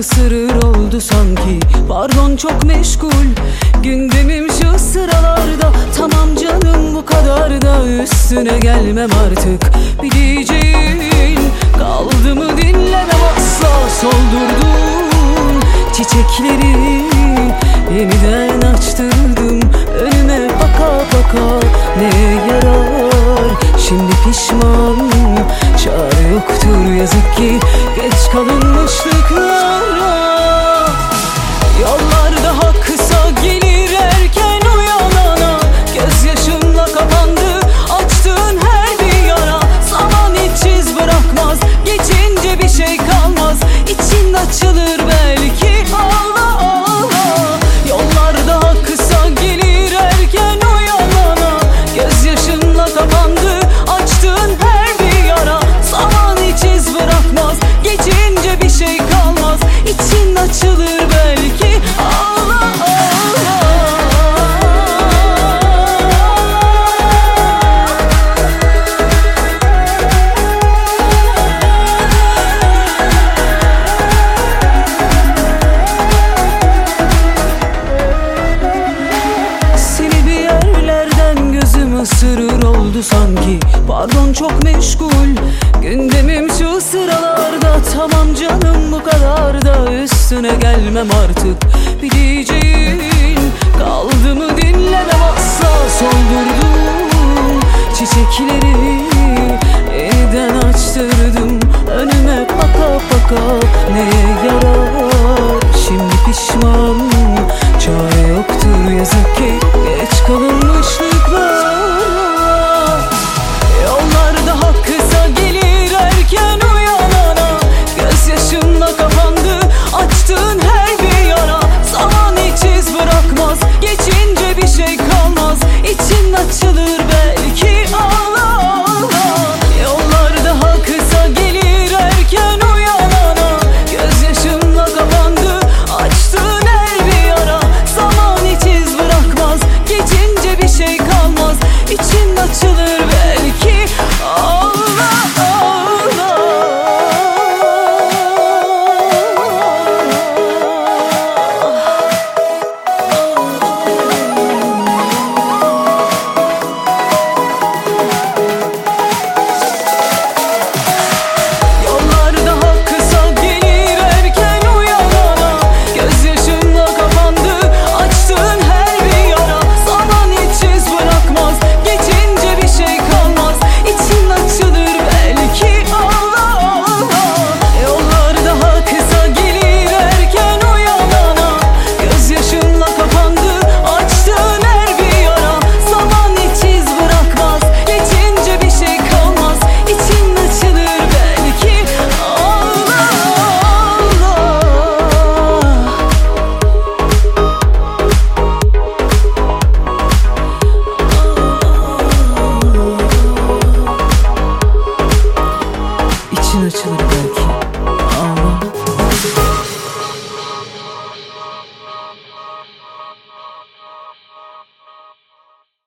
ısırır oldu sanki. Pardon çok meşgul. Gündemim şu sıralarda. Tamam canım bu kadar da Üstüne gelmem artık. Bir Bileceğin Kaldı mı dinlemem asla. Soldurdum çiçekleri Yeniden açtırdım. Önüme baka baka Ne yarar? Şimdi pişman Çare yoktur yazık ki Geç kalınmışlıklar. Kapandı. Açtığın her bir yara Zaman hiç iz bırakmaz. Geçince bir şey kalmaz. İçin açılır ısırır oldu sanki. Pardon çok meşgul. Gündemim şu sıralarda. Tamam canım bu kadar da Üstüne gelmem artık. Bileceğin Kaldı mı dinlemem asla. Soldurdum Çiçekleri Yeniden açtırdım. Önüme baka baka Neye yarar? Şimdi pişmanım